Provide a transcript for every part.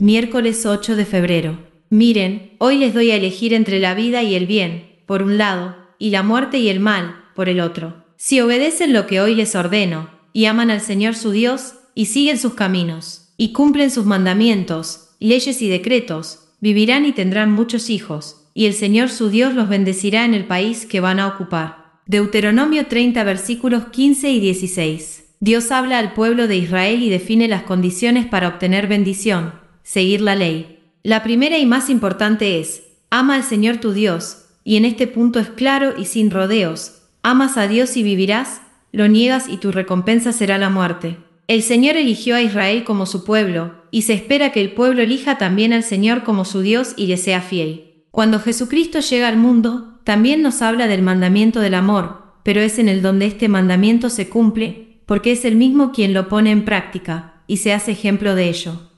Miércoles 8 de febrero. Miren, hoy les doy a elegir entre la vida y el bien, por un lado, y la muerte y el mal, por el otro. Si obedecen lo que hoy les ordeno, y aman al Señor su Dios, y siguen sus caminos, y cumplen sus mandamientos, leyes y decretos, vivirán y tendrán muchos hijos, y el Señor su Dios los bendecirá en el país que van a ocupar. Deuteronomio 30 versículos 15 y 16. Dios habla al pueblo de Israel y define las condiciones para obtener bendición, seguir la ley. La primera y más importante es, ama al Señor tu Dios, y en este punto es claro y sin rodeos, amas a Dios y vivirás, lo niegas y tu recompensa será la muerte. El Señor eligió a Israel como su pueblo, y se espera que el pueblo elija también al Señor como su Dios y le sea fiel. Cuando Jesucristo llega al mundo, también nos habla del mandamiento del amor, pero es en el donde este mandamiento se cumple, porque es el mismo quien lo pone en práctica, y se hace ejemplo de ello.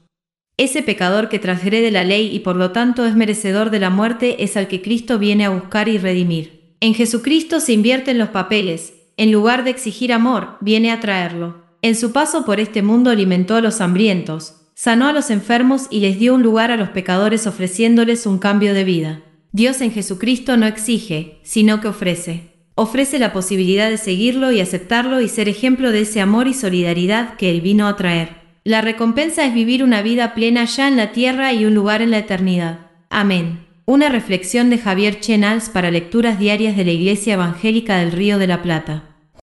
Ese pecador que transgrede la ley y por lo tanto es merecedor de la muerte es al que Cristo viene a buscar y redimir. En Jesucristo se invierten los papeles, en lugar de exigir amor, viene a traerlo. En su paso por este mundo alimentó a los hambrientos, sanó a los enfermos y les dio un lugar a los pecadores ofreciéndoles un cambio de vida. Dios en Jesucristo no exige, sino que ofrece ofrece la posibilidad de seguirlo y aceptarlo y ser ejemplo de ese amor y solidaridad que Él vino a traer. La recompensa es vivir una vida plena ya en la tierra y un lugar en la eternidad. Amén. Una reflexión de Javier Chenals para lecturas diarias de la Iglesia Evangélica del Río de la Plata.